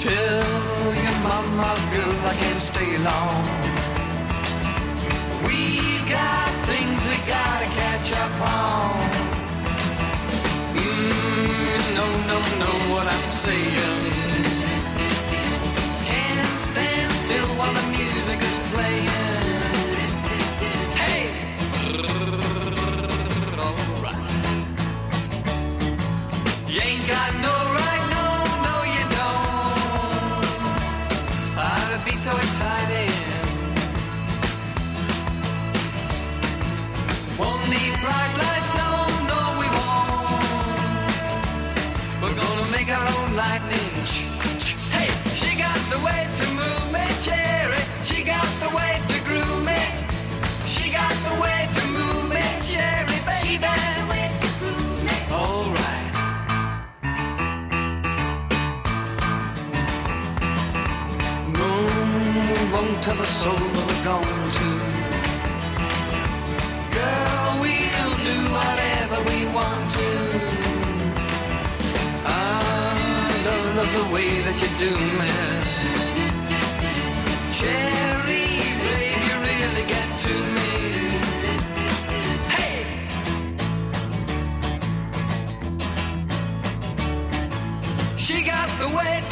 Tell your mama, girl, I can't stay long. We've got things we gotta catch up on. Won't We're gonna make our own lightning Hey, she got the way to move it, cherry She got the way to groom it She got the way to move it, cherry, baby way to groom it Alright Moon, won't tell a soul we're going to. I love the way that you do. Cherry babe, you really get to me. Hey! She got the way